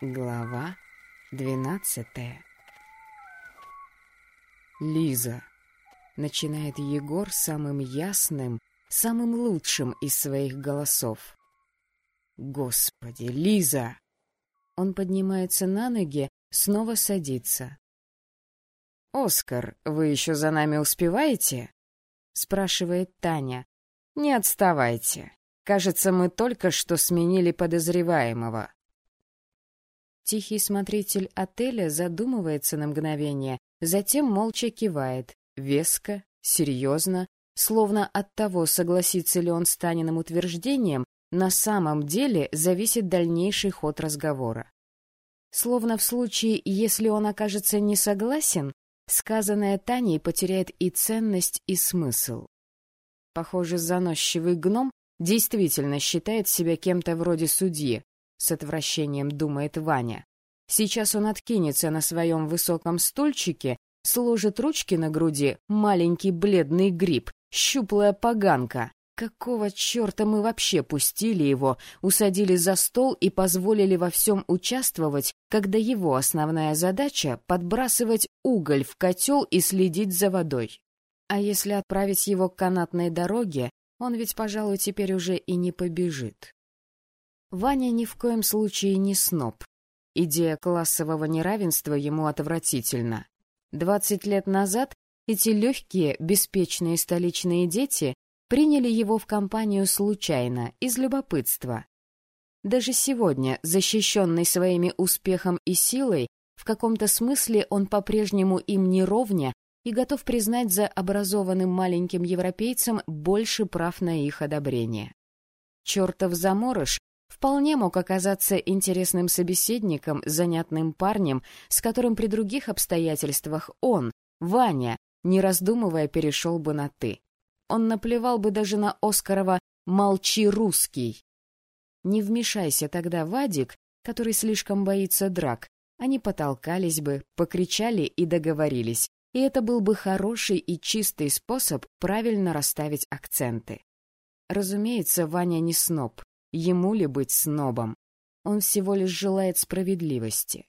Глава двенадцатая Лиза. Начинает Егор самым ясным, самым лучшим из своих голосов. Господи, Лиза! Он поднимается на ноги, снова садится. «Оскар, вы еще за нами успеваете?» — спрашивает Таня. «Не отставайте. Кажется, мы только что сменили подозреваемого». Тихий смотритель отеля задумывается на мгновение, затем молча кивает, веско, серьезно, словно от того, согласится ли он с Таниным утверждением, на самом деле зависит дальнейший ход разговора. Словно в случае, если он окажется не согласен, сказанное Таней потеряет и ценность, и смысл. Похоже, заносчивый гном действительно считает себя кем-то вроде судьи, с отвращением думает Ваня. Сейчас он откинется на своем высоком стульчике, сложит ручки на груди, маленький бледный гриб, щуплая поганка. Какого черта мы вообще пустили его, усадили за стол и позволили во всем участвовать, когда его основная задача — подбрасывать уголь в котел и следить за водой? А если отправить его к канатной дороге, он ведь, пожалуй, теперь уже и не побежит. Ваня ни в коем случае не сноб. Идея классового неравенства ему отвратительна. Двадцать лет назад эти легкие, беспечные столичные дети приняли его в компанию случайно, из любопытства. Даже сегодня, защищенный своими успехом и силой, в каком-то смысле он по-прежнему им не ровня и готов признать за образованным маленьким европейцем больше прав на их одобрение. Чертов заморыш вполне мог оказаться интересным собеседником, занятным парнем, с которым при других обстоятельствах он, Ваня, не раздумывая, перешел бы на «ты». Он наплевал бы даже на Оскарова «молчи, русский». Не вмешайся тогда Вадик, который слишком боится драк, они потолкались бы, покричали и договорились, и это был бы хороший и чистый способ правильно расставить акценты. Разумеется, Ваня не сноб, Ему ли быть снобом? Он всего лишь желает справедливости.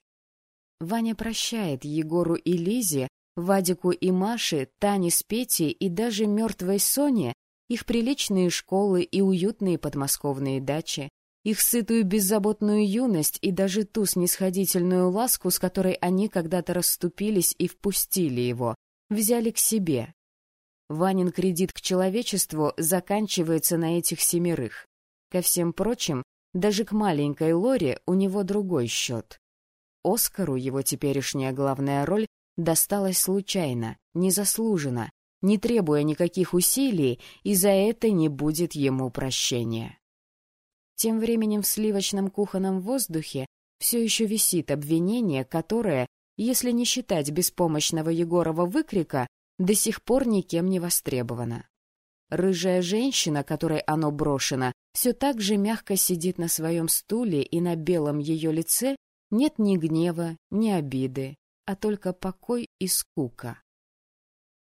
Ваня прощает Егору и Лизе, Вадику и Маше, Тане с Петей и даже мертвой Соне их приличные школы и уютные подмосковные дачи, их сытую беззаботную юность и даже ту снисходительную ласку, с которой они когда-то расступились и впустили его, взяли к себе. Ванин кредит к человечеству заканчивается на этих семерых. Ко всем прочим, даже к маленькой Лоре у него другой счет. Оскару его теперешняя главная роль досталась случайно, незаслуженно, не требуя никаких усилий, и за это не будет ему прощения. Тем временем в сливочном кухонном воздухе все еще висит обвинение, которое, если не считать беспомощного Егорова выкрика, до сих пор никем не востребовано. Рыжая женщина, которой оно брошено, все так же мягко сидит на своем стуле, и на белом ее лице нет ни гнева, ни обиды, а только покой и скука.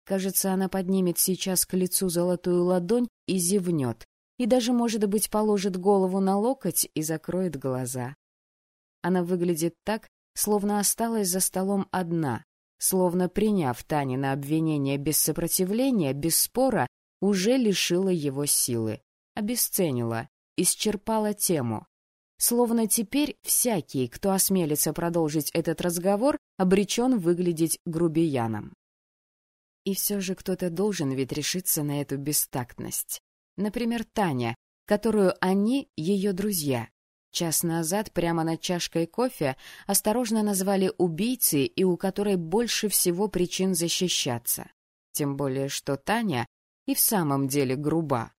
Кажется, она поднимет сейчас к лицу золотую ладонь и зевнет, и даже, может быть, положит голову на локоть и закроет глаза. Она выглядит так, словно осталась за столом одна, словно приняв Тани на обвинение без сопротивления, без спора, уже лишила его силы, обесценила, исчерпала тему. Словно теперь всякий, кто осмелится продолжить этот разговор, обречен выглядеть грубияном. И все же кто-то должен ведь решиться на эту бестактность. Например, Таня, которую они, ее друзья, час назад прямо над чашкой кофе осторожно назвали убийцей и у которой больше всего причин защищаться. Тем более, что Таня и в самом деле груба.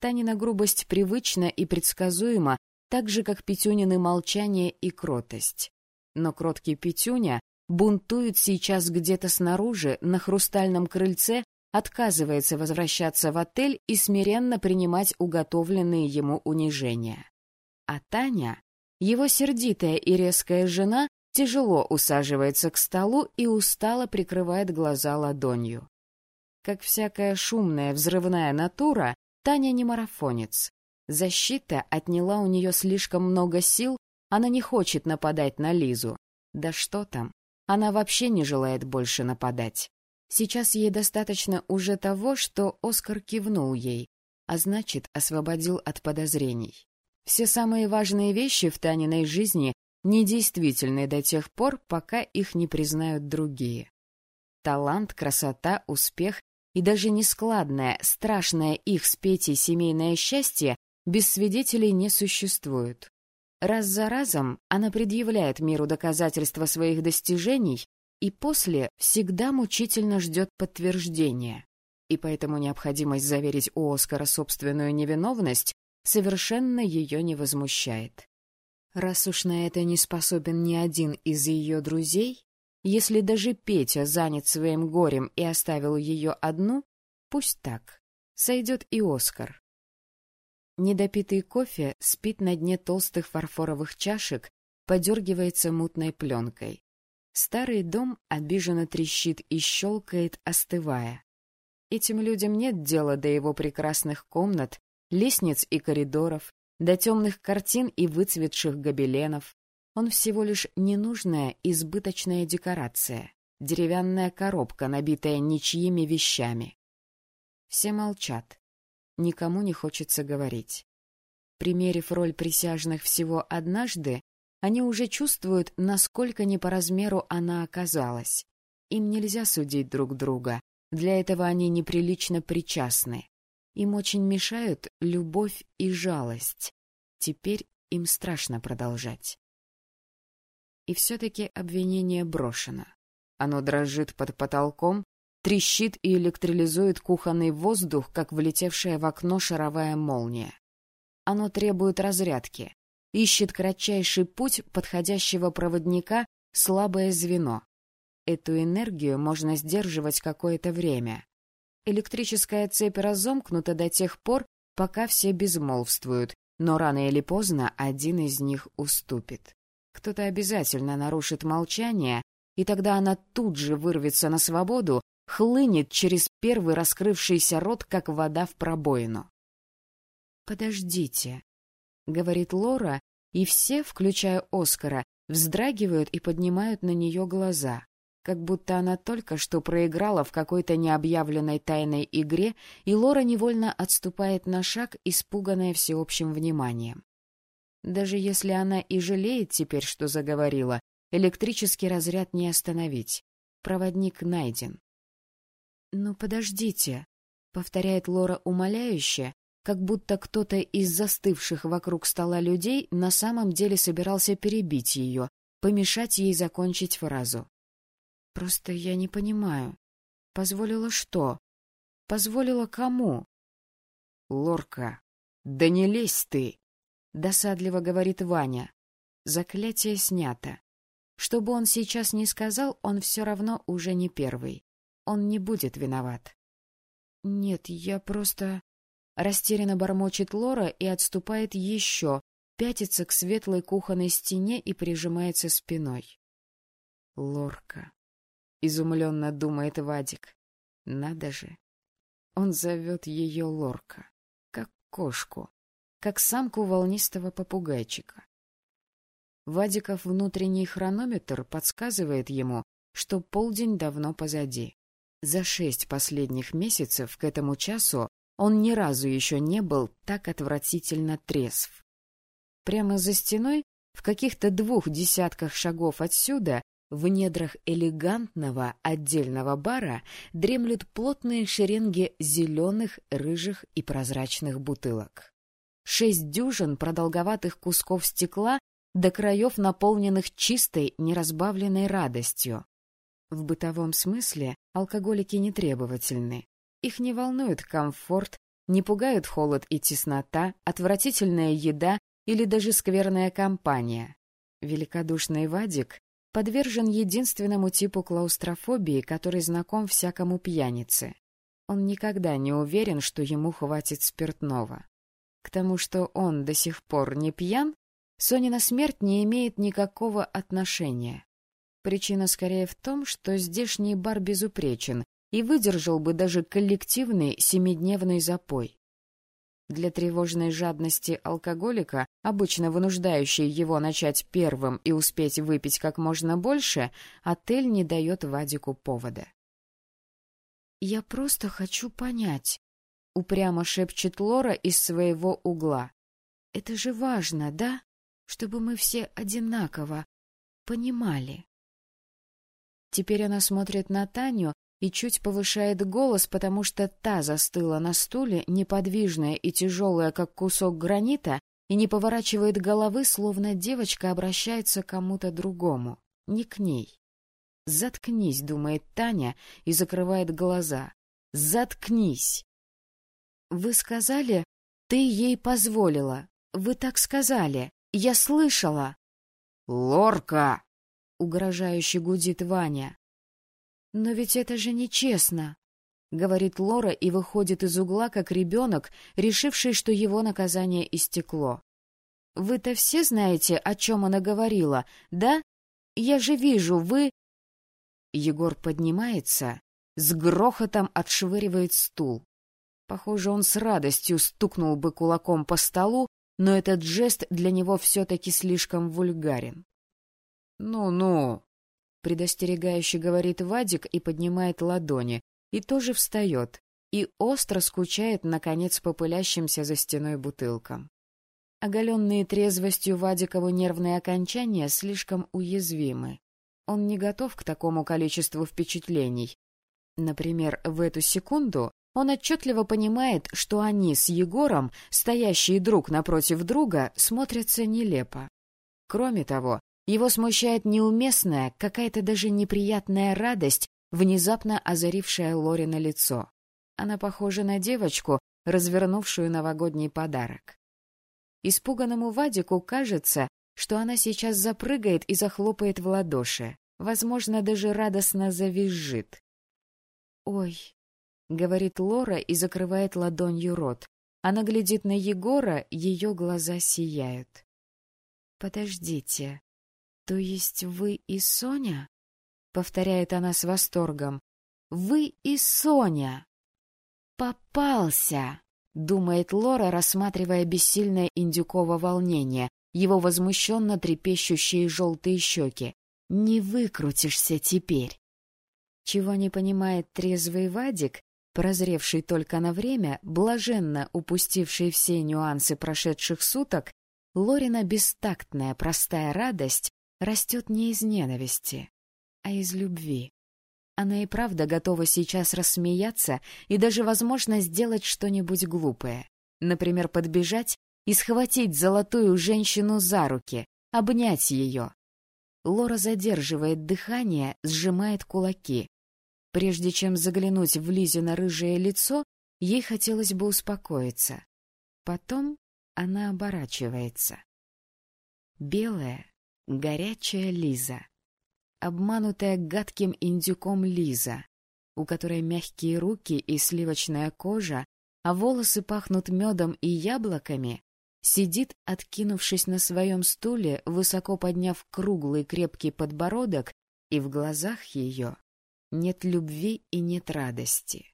Танина грубость привычна и предсказуема, так же, как Петюнины молчание и кротость. Но кроткий Петюня бунтует сейчас где-то снаружи, на хрустальном крыльце, отказывается возвращаться в отель и смиренно принимать уготовленные ему унижения. А Таня, его сердитая и резкая жена, тяжело усаживается к столу и устало прикрывает глаза ладонью. Как всякая шумная, взрывная натура, Таня не марафонец. Защита отняла у нее слишком много сил, Она не хочет нападать на Лизу. Да что там, она вообще не желает больше нападать. Сейчас ей достаточно уже того, что Оскар кивнул ей, а значит, освободил от подозрений. Все самые важные вещи в Таниной жизни недействительны до тех пор, пока их не признают другие. Талант, красота, успех и даже нескладное, страшное их с Петей семейное счастье без свидетелей не существуют. Раз за разом она предъявляет миру доказательства своих достижений и после всегда мучительно ждет подтверждения. И поэтому необходимость заверить у Оскара собственную невиновность совершенно ее не возмущает. Раз уж на это не способен ни один из ее друзей, если даже Петя занят своим горем и оставил ее одну, пусть так. Сойдет и Оскар. Недопитый кофе спит на дне толстых фарфоровых чашек, подергивается мутной пленкой. Старый дом обиженно трещит и щелкает, остывая. Этим людям нет дела до его прекрасных комнат, лестниц и коридоров, до темных картин и выцветших гобеленов. Он всего лишь ненужная избыточная декорация, деревянная коробка, набитая ничьими вещами. Все молчат. Никому не хочется говорить. Примерив роль присяжных всего однажды, они уже чувствуют, насколько не по размеру она оказалась. Им нельзя судить друг друга, для этого они неприлично причастны. Им очень мешают любовь и жалость. Теперь им страшно продолжать. И все-таки обвинение брошено. Оно дрожит под потолком, трещит и электролизует кухонный воздух, как влетевшая в окно шаровая молния. Оно требует разрядки, ищет кратчайший путь подходящего проводника, слабое звено. Эту энергию можно сдерживать какое-то время. Электрическая цепь разомкнута до тех пор, пока все безмолвствуют, но рано или поздно один из них уступит. Кто-то обязательно нарушит молчание, и тогда она тут же вырвется на свободу, хлынет через первый раскрывшийся рот, как вода в пробоину. «Подождите», — говорит Лора, и все, включая Оскара, вздрагивают и поднимают на нее глаза как будто она только что проиграла в какой-то необъявленной тайной игре, и Лора невольно отступает на шаг, испуганная всеобщим вниманием. Даже если она и жалеет теперь, что заговорила, электрический разряд не остановить. Проводник найден. «Ну, подождите», — повторяет Лора умоляюще, как будто кто-то из застывших вокруг стола людей на самом деле собирался перебить ее, помешать ей закончить фразу. Просто я не понимаю. Позволила что? Позволила кому? Лорка, да не лезь ты! Досадливо говорит Ваня. Заклятие снято. Что бы он сейчас ни сказал, он все равно уже не первый. Он не будет виноват. Нет, я просто... Растерянно бормочет Лора и отступает еще, пятится к светлой кухонной стене и прижимается спиной. Лорка. Изумленно думает Вадик. Надо же. Он зовет ее Лорка. Как кошку. Как самку волнистого попугайчика. Вадиков внутренний хронометр подсказывает ему, что полдень давно позади. За шесть последних месяцев к этому часу он ни разу еще не был так отвратительно трезв. Прямо за стеной, в каких-то двух десятках шагов отсюда, в недрах элегантного отдельного бара дремлют плотные шеренги зеленых, рыжих и прозрачных бутылок. Шесть дюжин продолговатых кусков стекла до краев наполненных чистой, неразбавленной радостью. В бытовом смысле алкоголики не требовательны. Их не волнует комфорт, не пугают холод и теснота, отвратительная еда или даже скверная компания. Великодушный Вадик подвержен единственному типу клаустрофобии, который знаком всякому пьянице. Он никогда не уверен, что ему хватит спиртного. К тому, что он до сих пор не пьян, Сонина смерть не имеет никакого отношения. Причина скорее в том, что здешний бар безупречен и выдержал бы даже коллективный семидневный запой. Для тревожной жадности алкоголика, обычно вынуждающей его начать первым и успеть выпить как можно больше, отель не дает Вадику повода. «Я просто хочу понять», — упрямо шепчет Лора из своего угла. «Это же важно, да? Чтобы мы все одинаково понимали». Теперь она смотрит на Таню и чуть повышает голос, потому что та застыла на стуле, неподвижная и тяжелая, как кусок гранита, и не поворачивает головы, словно девочка обращается к кому-то другому, не к ней. «Заткнись», — думает Таня и закрывает глаза. «Заткнись!» «Вы сказали, ты ей позволила. Вы так сказали. Я слышала». «Лорка!» — угрожающе гудит Ваня. «Но ведь это же нечестно», — говорит Лора и выходит из угла, как ребенок, решивший, что его наказание истекло. «Вы-то все знаете, о чем она говорила, да? Я же вижу, вы...» Егор поднимается, с грохотом отшвыривает стул. Похоже, он с радостью стукнул бы кулаком по столу, но этот жест для него все-таки слишком вульгарен. «Ну-ну», предостерегающе говорит Вадик и поднимает ладони, и тоже встает, и остро скучает, наконец, по пылящимся за стеной бутылкам. Оголенные трезвостью Вадикову нервные окончания слишком уязвимы. Он не готов к такому количеству впечатлений. Например, в эту секунду он отчетливо понимает, что они с Егором, стоящие друг напротив друга, смотрятся нелепо. Кроме того, его смущает неуместная, какая-то даже неприятная радость, внезапно озарившая Лорина лицо. Она похожа на девочку, развернувшую новогодний подарок. Испуганному Вадику кажется, что она сейчас запрыгает и захлопает в ладоши, возможно, даже радостно завизжит. «Ой», — говорит Лора и закрывает ладонью рот. Она глядит на Егора, ее глаза сияют. «Подождите, «То есть вы и Соня?» — повторяет она с восторгом. «Вы и Соня!» «Попался!» — думает Лора, рассматривая бессильное индюково волнение, его возмущенно трепещущие желтые щеки. «Не выкрутишься теперь!» Чего не понимает трезвый Вадик, прозревший только на время, блаженно упустивший все нюансы прошедших суток, Лорина бестактная простая радость растет не из ненависти, а из любви. Она и правда готова сейчас рассмеяться и даже, возможно, сделать что-нибудь глупое. Например, подбежать и схватить золотую женщину за руки, обнять ее. Лора задерживает дыхание, сжимает кулаки. Прежде чем заглянуть в Лизино рыжее лицо, ей хотелось бы успокоиться. Потом она оборачивается. Белая, Горячая Лиза. Обманутая гадким индюком Лиза, у которой мягкие руки и сливочная кожа, а волосы пахнут медом и яблоками, сидит, откинувшись на своем стуле, высоко подняв круглый крепкий подбородок, и в глазах ее нет любви и нет радости.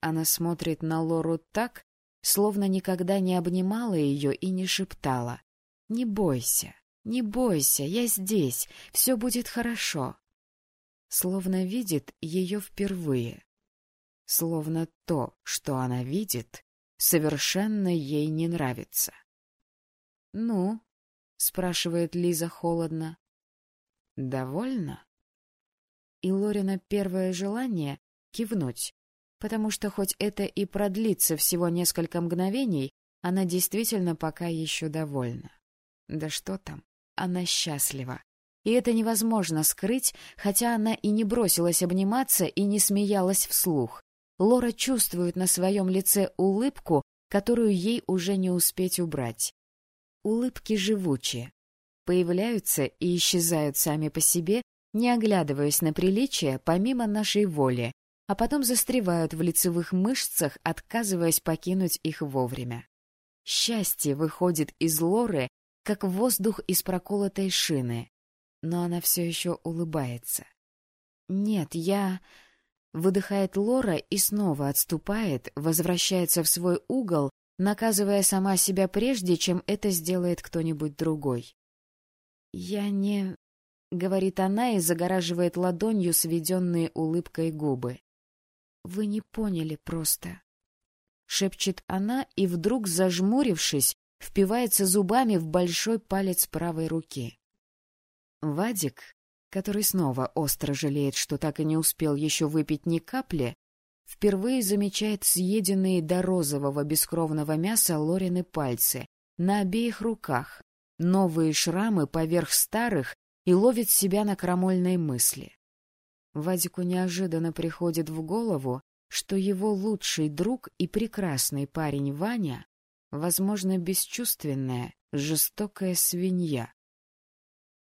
Она смотрит на Лору так, словно никогда не обнимала ее и не шептала «Не бойся, «Не бойся, я здесь, все будет хорошо». Словно видит ее впервые. Словно то, что она видит, совершенно ей не нравится. «Ну?» — спрашивает Лиза холодно. «Довольно?» И Лорина первое желание — кивнуть, потому что хоть это и продлится всего несколько мгновений, она действительно пока еще довольна. Да что там? Она счастлива. И это невозможно скрыть, хотя она и не бросилась обниматься и не смеялась вслух. Лора чувствует на своем лице улыбку, которую ей уже не успеть убрать. Улыбки живучие. Появляются и исчезают сами по себе, не оглядываясь на приличие помимо нашей воли, а потом застревают в лицевых мышцах, отказываясь покинуть их вовремя. Счастье выходит из Лоры как воздух из проколотой шины, но она все еще улыбается. «Нет, я...» Выдыхает Лора и снова отступает, возвращается в свой угол, наказывая сама себя прежде, чем это сделает кто-нибудь другой. «Я не...» — говорит она и загораживает ладонью сведенные улыбкой губы. «Вы не поняли просто». Шепчет она и вдруг, зажмурившись, впивается зубами в большой палец правой руки. Вадик, который снова остро жалеет, что так и не успел еще выпить ни капли, впервые замечает съеденные до розового бескровного мяса Лорины пальцы на обеих руках, новые шрамы поверх старых и ловит себя на крамольной мысли. Вадику неожиданно приходит в голову, что его лучший друг и прекрасный парень Ваня, возможно, бесчувственная, жестокая свинья.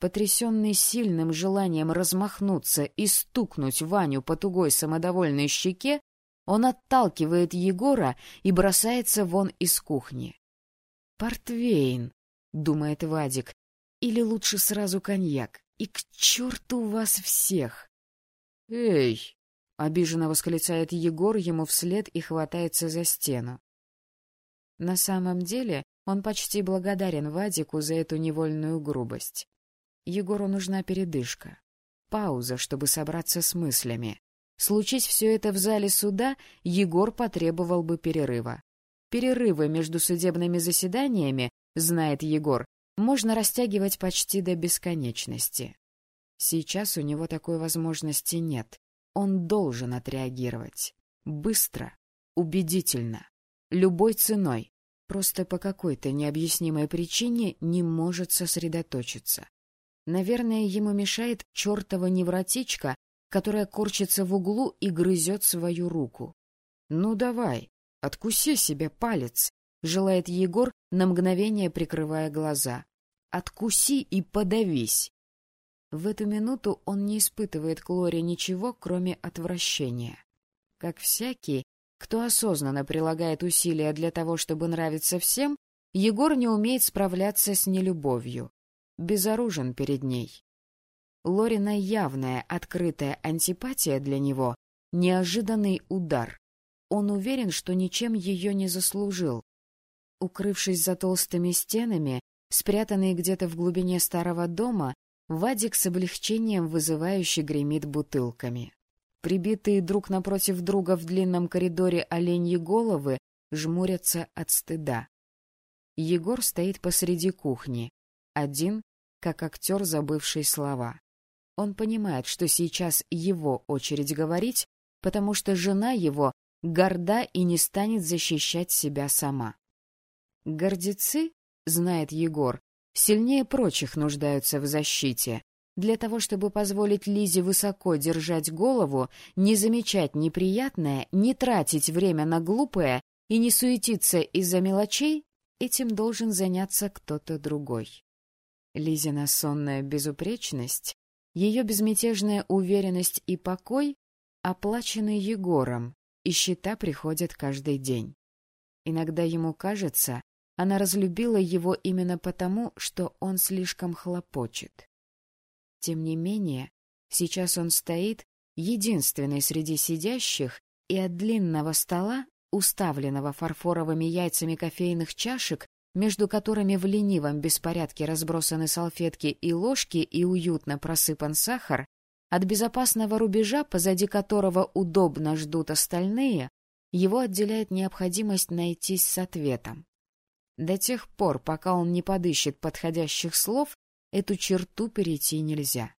Потрясенный сильным желанием размахнуться и стукнуть Ваню по тугой самодовольной щеке, он отталкивает Егора и бросается вон из кухни. «Портвейн», — думает Вадик, — «или лучше сразу коньяк, и к черту вас всех!» «Эй!» — обиженно восклицает Егор ему вслед и хватается за стену. На самом деле он почти благодарен Вадику за эту невольную грубость. Егору нужна передышка, пауза, чтобы собраться с мыслями. Случись все это в зале суда, Егор потребовал бы перерыва. Перерывы между судебными заседаниями, знает Егор, можно растягивать почти до бесконечности. Сейчас у него такой возможности нет. Он должен отреагировать. Быстро, убедительно, любой ценой. Просто по какой-то необъяснимой причине не может сосредоточиться. Наверное, ему мешает чертова невротичка, которая корчится в углу и грызет свою руку. — Ну давай, откуси себе палец, — желает Егор, на мгновение прикрывая глаза. — Откуси и подавись. В эту минуту он не испытывает к Лоре ничего, кроме отвращения. Как всякий, кто осознанно прилагает усилия для того, чтобы нравиться всем, Егор не умеет справляться с нелюбовью безоружен перед ней. Лорина явная, открытая антипатия для него — неожиданный удар. Он уверен, что ничем ее не заслужил. Укрывшись за толстыми стенами, спрятанный где-то в глубине старого дома, Вадик с облегчением вызывающе гремит бутылками. Прибитые друг напротив друга в длинном коридоре оленьи головы жмурятся от стыда. Егор стоит посреди кухни один, как актер, забывший слова. Он понимает, что сейчас его очередь говорить, потому что жена его горда и не станет защищать себя сама. Гордецы, знает Егор, сильнее прочих нуждаются в защите. Для того, чтобы позволить Лизе высоко держать голову, не замечать неприятное, не тратить время на глупое и не суетиться из-за мелочей, этим должен заняться кто-то другой. Лизина сонная безупречность, ее безмятежная уверенность и покой оплачены Егором, и счета приходят каждый день. Иногда ему кажется, она разлюбила его именно потому, что он слишком хлопочет. Тем не менее, сейчас он стоит, единственный среди сидящих, и от длинного стола, уставленного фарфоровыми яйцами кофейных чашек, между которыми в ленивом беспорядке разбросаны салфетки и ложки и уютно просыпан сахар, от безопасного рубежа, позади которого удобно ждут остальные, его отделяет необходимость найтись с ответом. До тех пор, пока он не подыщет подходящих слов, эту черту перейти нельзя.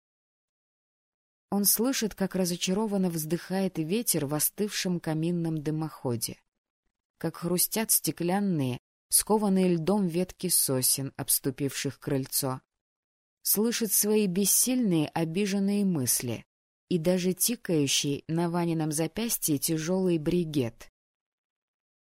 Он слышит, как разочарованно вздыхает ветер в остывшем каминном дымоходе, как хрустят стеклянные, скованные льдом ветки сосен, обступивших крыльцо. Слышит свои бессильные, обиженные мысли и даже тикающий на Ванином запястье тяжелый бригет.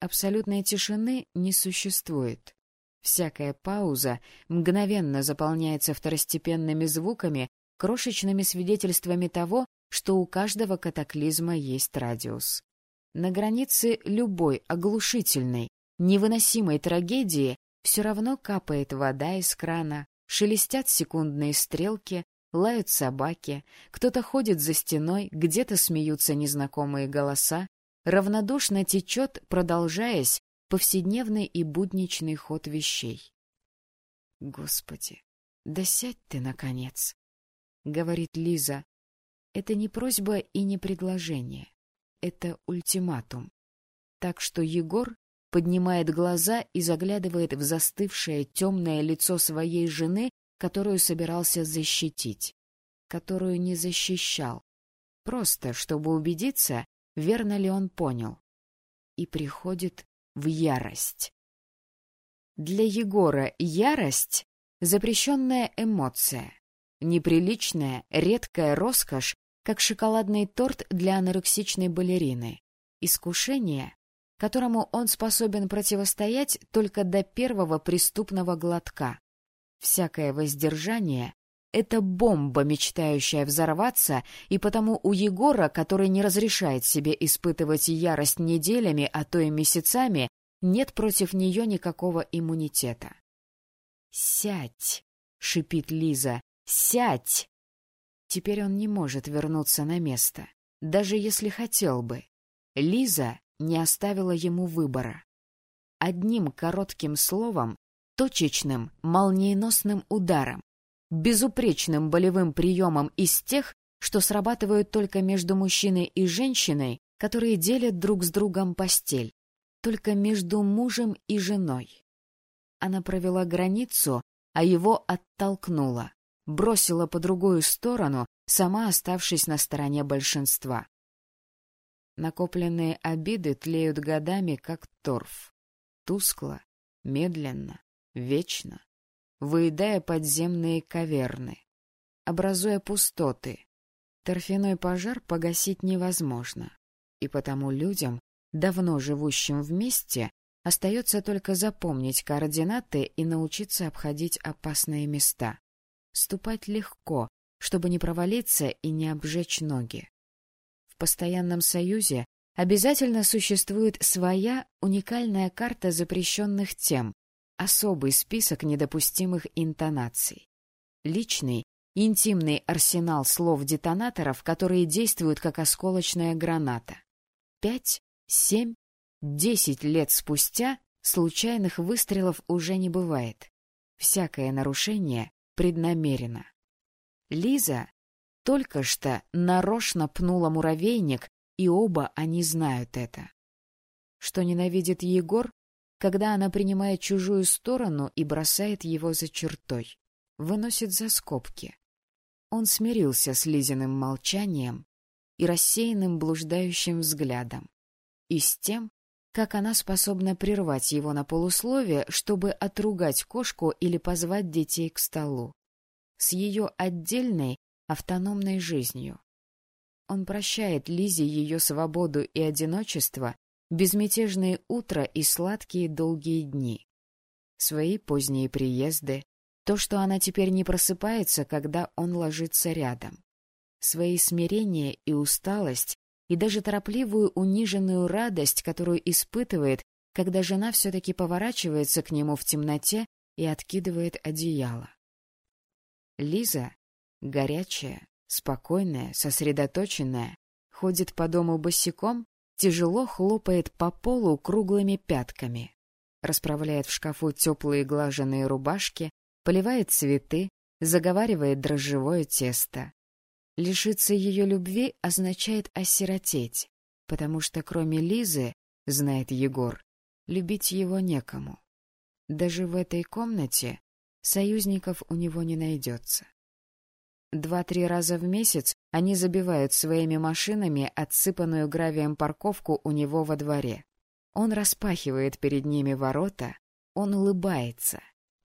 Абсолютной тишины не существует. Всякая пауза мгновенно заполняется второстепенными звуками, крошечными свидетельствами того, что у каждого катаклизма есть радиус. На границе любой оглушительной, невыносимой трагедии все равно капает вода из крана, шелестят секундные стрелки, лают собаки, кто-то ходит за стеной, где-то смеются незнакомые голоса, равнодушно течет, продолжаясь, повседневный и будничный ход вещей. «Господи, да сядь ты, наконец!» — говорит Лиза. Это не просьба и не предложение. Это ультиматум. Так что Егор поднимает глаза и заглядывает в застывшее темное лицо своей жены, которую собирался защитить, которую не защищал, просто чтобы убедиться, верно ли он понял, и приходит в ярость. Для Егора ярость — запрещенная эмоция, неприличная, редкая роскошь, как шоколадный торт для анорексичной балерины, искушение, которому он способен противостоять только до первого преступного глотка. Всякое воздержание — это бомба, мечтающая взорваться, и потому у Егора, который не разрешает себе испытывать ярость неделями, а то и месяцами, нет против нее никакого иммунитета. «Сядь!» — шипит Лиза. «Сядь!» Теперь он не может вернуться на место, даже если хотел бы. Лиза не оставила ему выбора. Одним коротким словом, точечным, молниеносным ударом, безупречным болевым приемом из тех, что срабатывают только между мужчиной и женщиной, которые делят друг с другом постель, только между мужем и женой. Она провела границу, а его оттолкнула, бросила по другую сторону, сама оставшись на стороне большинства. Накопленные обиды тлеют годами, как торф. Тускло, медленно, вечно, выедая подземные каверны, образуя пустоты. Торфяной пожар погасить невозможно, и потому людям, давно живущим вместе, остается только запомнить координаты и научиться обходить опасные места. Ступать легко, чтобы не провалиться и не обжечь ноги. В постоянном союзе обязательно существует своя уникальная карта запрещенных тем, особый список недопустимых интонаций. Личный, интимный арсенал слов-детонаторов, которые действуют как осколочная граната. Пять, семь, десять лет спустя случайных выстрелов уже не бывает. Всякое нарушение преднамеренно. Лиза только что нарочно пнула муравейник, и оба они знают это. Что ненавидит Егор, когда она принимает чужую сторону и бросает его за чертой, выносит за скобки. Он смирился с Лизиным молчанием и рассеянным блуждающим взглядом, и с тем, как она способна прервать его на полусловие, чтобы отругать кошку или позвать детей к столу. С ее отдельной, автономной жизнью. Он прощает Лизе ее свободу и одиночество, безмятежные утра и сладкие долгие дни. Свои поздние приезды, то, что она теперь не просыпается, когда он ложится рядом. Свои смирения и усталость, и даже торопливую униженную радость, которую испытывает, когда жена все-таки поворачивается к нему в темноте и откидывает одеяло. Лиза Горячая, спокойная, сосредоточенная, ходит по дому босиком, тяжело хлопает по полу круглыми пятками, расправляет в шкафу теплые глаженные рубашки, поливает цветы, заговаривает дрожжевое тесто. Лишиться ее любви означает осиротеть, потому что кроме Лизы, знает Егор, любить его некому. Даже в этой комнате союзников у него не найдется. Два-три раза в месяц они забивают своими машинами отсыпанную гравием парковку у него во дворе. Он распахивает перед ними ворота, он улыбается,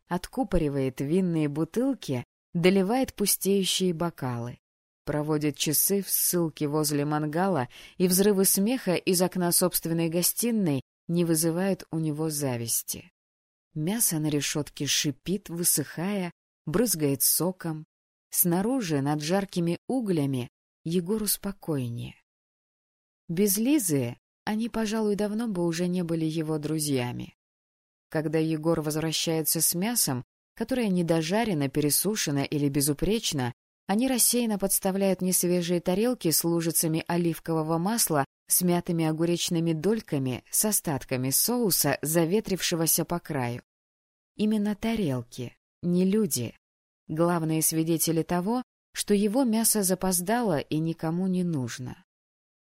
откупоривает винные бутылки, доливает пустеющие бокалы, проводит часы в ссылке возле мангала, и взрывы смеха из окна собственной гостиной не вызывают у него зависти. Мясо на решетке шипит, высыхая, брызгает соком, Снаружи, над жаркими углями, Егору спокойнее. Без Лизы они, пожалуй, давно бы уже не были его друзьями. Когда Егор возвращается с мясом, которое недожарено, пересушено или безупречно, они рассеянно подставляют несвежие тарелки с лужицами оливкового масла, с мятыми огуречными дольками, с остатками соуса, заветрившегося по краю. Именно тарелки, не люди. Главные свидетели того, что его мясо запоздало и никому не нужно.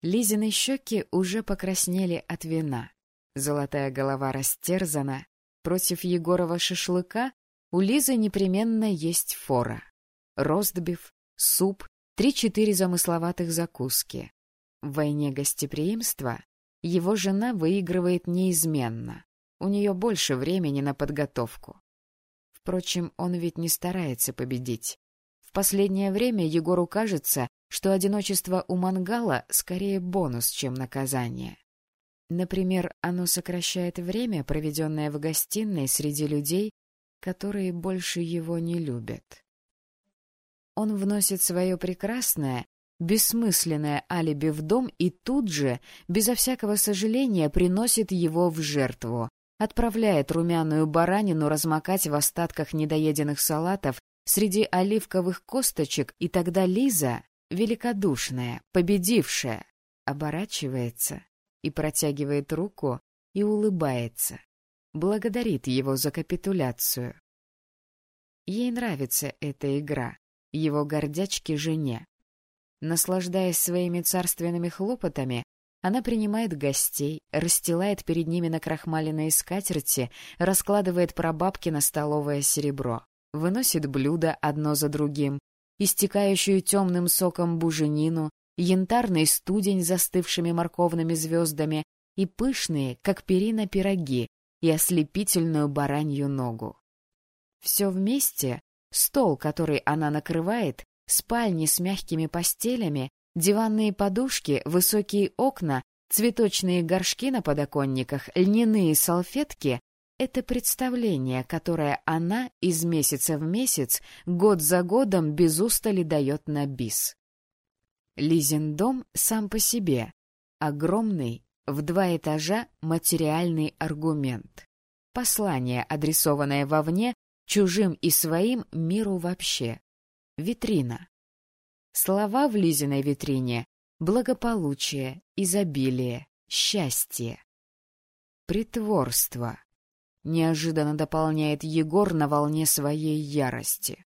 Лизины щеки уже покраснели от вина. Золотая голова растерзана. Против Егорова шашлыка у Лизы непременно есть фора. Ростбиф, суп, три-четыре замысловатых закуски. В войне гостеприимства его жена выигрывает неизменно. У нее больше времени на подготовку. Впрочем, он ведь не старается победить. В последнее время Егору кажется, что одиночество у мангала скорее бонус, чем наказание. Например, оно сокращает время, проведенное в гостиной среди людей, которые больше его не любят. Он вносит свое прекрасное, бессмысленное алиби в дом и тут же, безо всякого сожаления, приносит его в жертву, отправляет румяную баранину размокать в остатках недоеденных салатов среди оливковых косточек, и тогда Лиза, великодушная, победившая, оборачивается и протягивает руку и улыбается, благодарит его за капитуляцию. Ей нравится эта игра, его гордячки жене. Наслаждаясь своими царственными хлопотами, она принимает гостей, расстилает перед ними на крахмаленной скатерти, раскладывает прабабки на столовое серебро, выносит блюда одно за другим, истекающую темным соком буженину, янтарный студень застывшими морковными звездами и пышные, как перина, пироги и ослепительную баранью ногу. Все вместе — стол, который она накрывает, спальни с мягкими постелями, диванные подушки, высокие окна, цветочные горшки на подоконниках, льняные салфетки — это представление, которое она из месяца в месяц, год за годом без устали дает на бис. Лизин дом сам по себе. Огромный, в два этажа материальный аргумент. Послание, адресованное вовне, чужим и своим миру вообще. Витрина. Слова в Лизиной витрине — благополучие, изобилие, счастье. Притворство. Неожиданно дополняет Егор на волне своей ярости.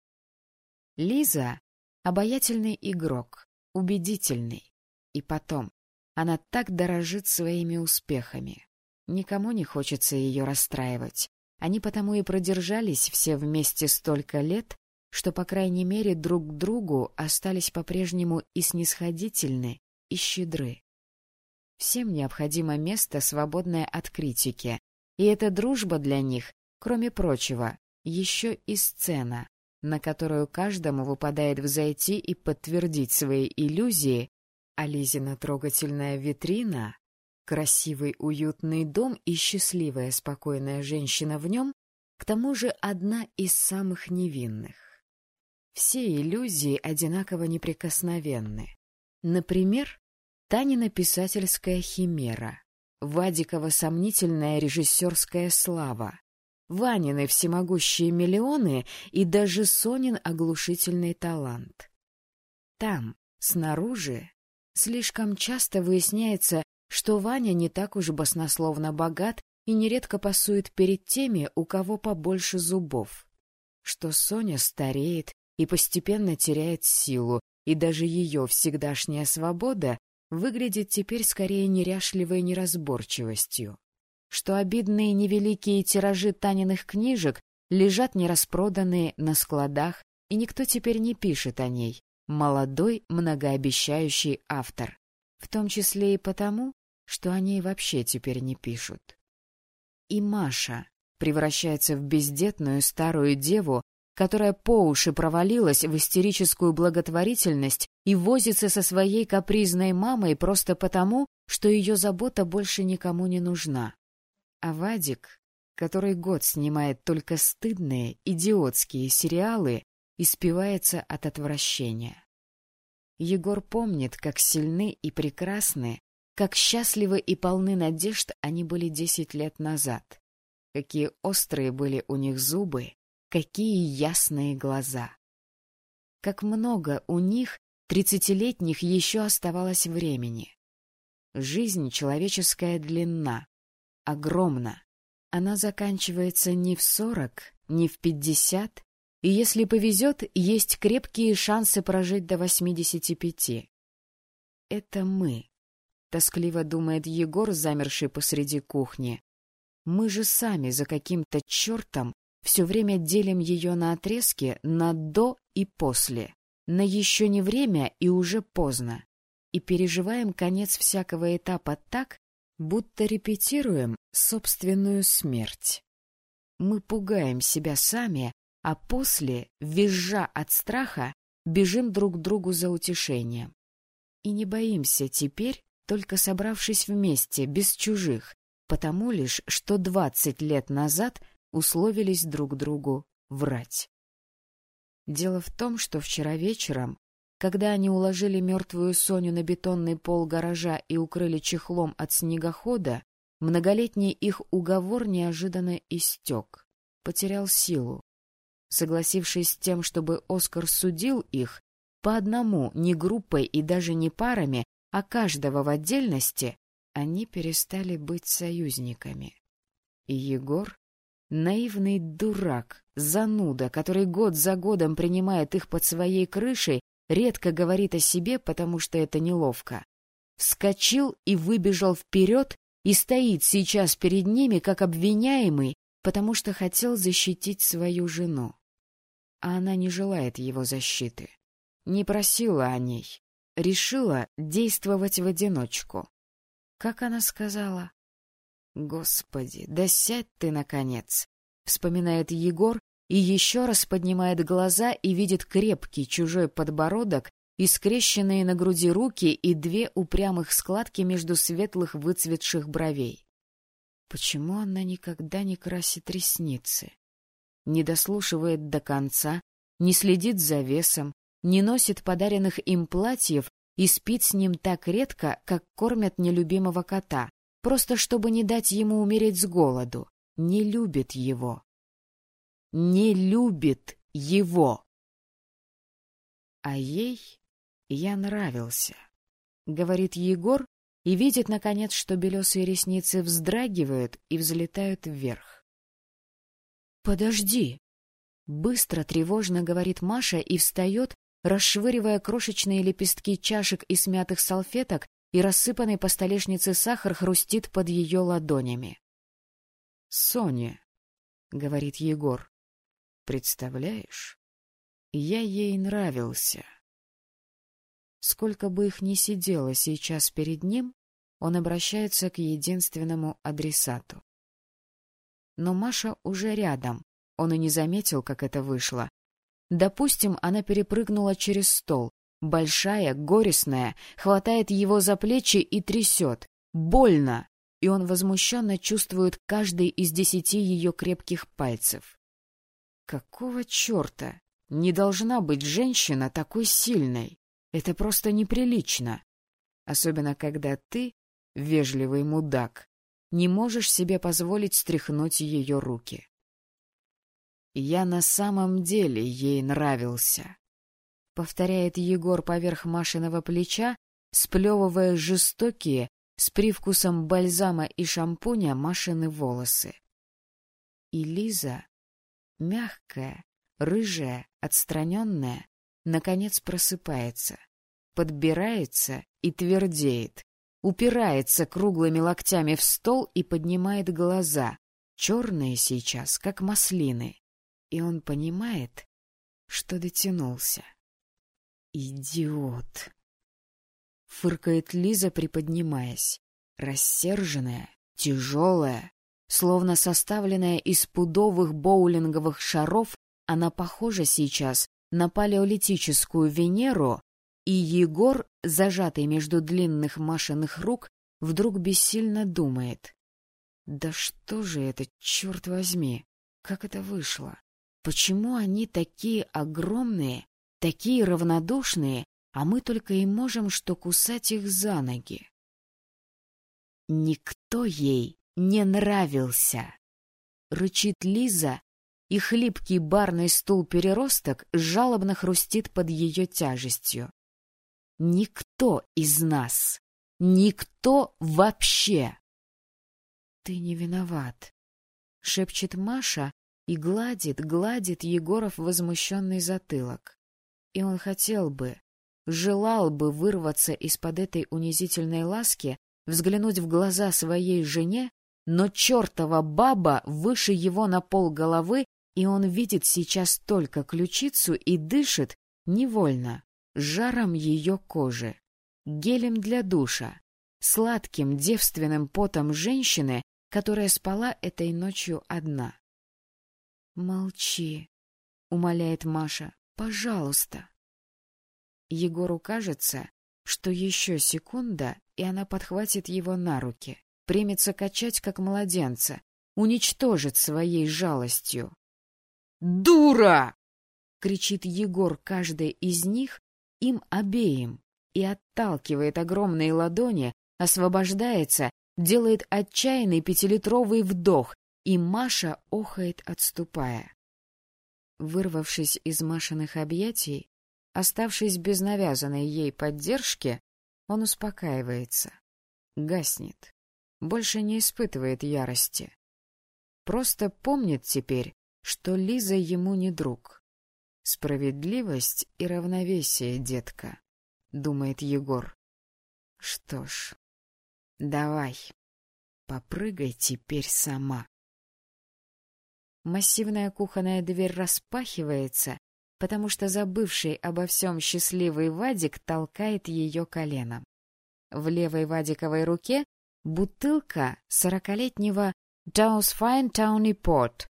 Лиза — обаятельный игрок, убедительный. И потом, она так дорожит своими успехами. Никому не хочется ее расстраивать. Они потому и продержались все вместе столько лет, что, по крайней мере, друг к другу остались по-прежнему и снисходительны, и щедры. Всем необходимо место, свободное от критики, и эта дружба для них, кроме прочего, еще и сцена, на которую каждому выпадает взойти и подтвердить свои иллюзии, а Лизина трогательная витрина, красивый уютный дом и счастливая спокойная женщина в нем, к тому же одна из самых невинных. Все иллюзии одинаково неприкосновенны. Например, Танина писательская химера, Вадикова сомнительная режиссерская слава, Ванины всемогущие миллионы и даже Сонин оглушительный талант. Там, снаружи, слишком часто выясняется, что Ваня не так уж баснословно богат и нередко пасует перед теми, у кого побольше зубов, что Соня стареет и постепенно теряет силу, и даже ее всегдашняя свобода выглядит теперь скорее неряшливой неразборчивостью что обидные невеликие тиражи Таниных книжек лежат нераспроданные на складах, и никто теперь не пишет о ней. Молодой, многообещающий автор. В том числе и потому, что о ней вообще теперь не пишут. И Маша превращается в бездетную старую деву, которая по уши провалилась в истерическую благотворительность и возится со своей капризной мамой просто потому, что ее забота больше никому не нужна. А Вадик, который год снимает только стыдные, идиотские сериалы, испивается от отвращения. Егор помнит, как сильны и прекрасны, как счастливы и полны надежд они были десять лет назад. Какие острые были у них зубы, какие ясные глаза. Как много у них, тридцатилетних, еще оставалось времени. Жизнь человеческая длинна, огромна. Она заканчивается не в сорок, не в пятьдесят, и если повезет, есть крепкие шансы прожить до восьмидесяти пяти. Это мы, — тоскливо думает Егор, замерший посреди кухни. Мы же сами за каким-то чертом все время делим ее на отрезки на «до» и «после», на «еще не время» и «уже поздно» и переживаем конец всякого этапа так, будто репетируем собственную смерть. Мы пугаем себя сами, а после, визжа от страха, бежим друг к другу за утешением. И не боимся теперь, только собравшись вместе, без чужих, потому лишь, что двадцать лет назад условились друг другу врать. Дело в том, что вчера вечером когда они уложили мертвую Соню на бетонный пол гаража и укрыли чехлом от снегохода, многолетний их уговор неожиданно истек, потерял силу. Согласившись с тем, чтобы Оскар судил их, по одному, не группой и даже не парами, а каждого в отдельности, они перестали быть союзниками. И Егор, наивный дурак, зануда, который год за годом принимает их под своей крышей, редко говорит о себе, потому что это неловко. Вскочил и выбежал вперед и стоит сейчас перед ними как обвиняемый, потому что хотел защитить свою жену. А она не желает его защиты. Не просила о ней. Решила действовать в одиночку. Как она сказала? «Господи, да сядь ты, наконец!» — вспоминает Егор и еще раз поднимает глаза и видит крепкий чужой подбородок и скрещенные на груди руки и две упрямых складки между светлых выцветших бровей. Почему она никогда не красит ресницы? Не дослушивает до конца, не следит за весом, не носит подаренных им платьев и спит с ним так редко, как кормят нелюбимого кота, просто чтобы не дать ему умереть с голоду, не любит его не любит его. А ей я нравился, — говорит Егор и видит, наконец, что белесые ресницы вздрагивают и взлетают вверх. — Подожди! — быстро, тревожно говорит Маша и встает, расшвыривая крошечные лепестки чашек и смятых салфеток, и рассыпанный по столешнице сахар хрустит под ее ладонями. — Соня, — говорит Егор, Представляешь? Я ей нравился. Сколько бы их ни сидело сейчас перед ним, он обращается к единственному адресату. Но Маша уже рядом, он и не заметил, как это вышло. Допустим, она перепрыгнула через стол, большая, горестная, хватает его за плечи и трясет. Больно! И он возмущенно чувствует каждый из десяти ее крепких пальцев. Какого черта? Не должна быть женщина такой сильной. Это просто неприлично. Особенно, когда ты, вежливый мудак, не можешь себе позволить стряхнуть ее руки. «Я на самом деле ей нравился», — повторяет Егор поверх Машиного плеча, сплевывая жестокие, с привкусом бальзама и шампуня Машины волосы. И Лиза мягкая, рыжая, отстраненная, наконец просыпается, подбирается и твердеет, упирается круглыми локтями в стол и поднимает глаза, черные сейчас, как маслины, и он понимает, что дотянулся. «Идиот!» — фыркает Лиза, приподнимаясь, рассерженная, тяжелая, Словно составленная из пудовых боулинговых шаров, она похожа сейчас на палеолитическую Венеру, и Егор, зажатый между длинных Машиных рук, вдруг бессильно думает. «Да что же это, черт возьми? Как это вышло? Почему они такие огромные, такие равнодушные, а мы только и можем что кусать их за ноги?» Никто ей не нравился. Рычит Лиза, и хлипкий барный стул-переросток жалобно хрустит под ее тяжестью. Никто из нас, Никто вообще. «Ты не виноват», — шепчет Маша и гладит, гладит Егоров возмущенный затылок. И он хотел бы, желал бы вырваться из-под этой унизительной ласки, взглянуть в глаза своей жене, но чертова баба выше его на пол головы, и он видит сейчас только ключицу и дышит невольно, жаром ее кожи, гелем для душа, сладким девственным потом женщины, которая спала этой ночью одна. «Молчи», — умоляет Маша, — «пожалуйста». Егору кажется, что еще секунда, и она подхватит его на руки, примется качать, как младенца, уничтожит своей жалостью. «Дура!» — кричит Егор каждой из них, им обеим, и отталкивает огромные ладони, освобождается, делает отчаянный пятилитровый вдох, и Маша охает, отступая. Вырвавшись из Машиных объятий, оставшись без навязанной ей поддержки, он успокаивается, гаснет, больше не испытывает ярости. Просто помнит теперь, что Лиза ему не друг. Справедливость и равновесие, детка, — думает Егор. Что ж, давай, попрыгай теперь сама. Массивная кухонная дверь распахивается, потому что забывший обо всем счастливый Вадик толкает ее коленом. В левой Вадиковой руке бутылка сорокалетнего Dow's Fine Towny Port.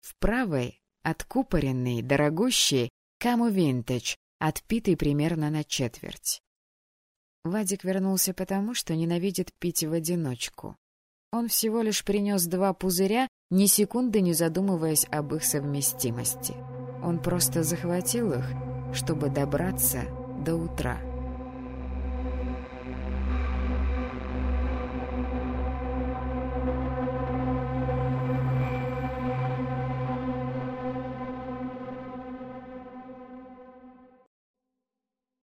В правой — откупоренный, дорогущий Каму Винтедж, отпитый примерно на четверть. Вадик вернулся потому, что ненавидит пить в одиночку. Он всего лишь принес два пузыря, ни секунды не задумываясь об их совместимости. Он просто захватил их, чтобы добраться до утра.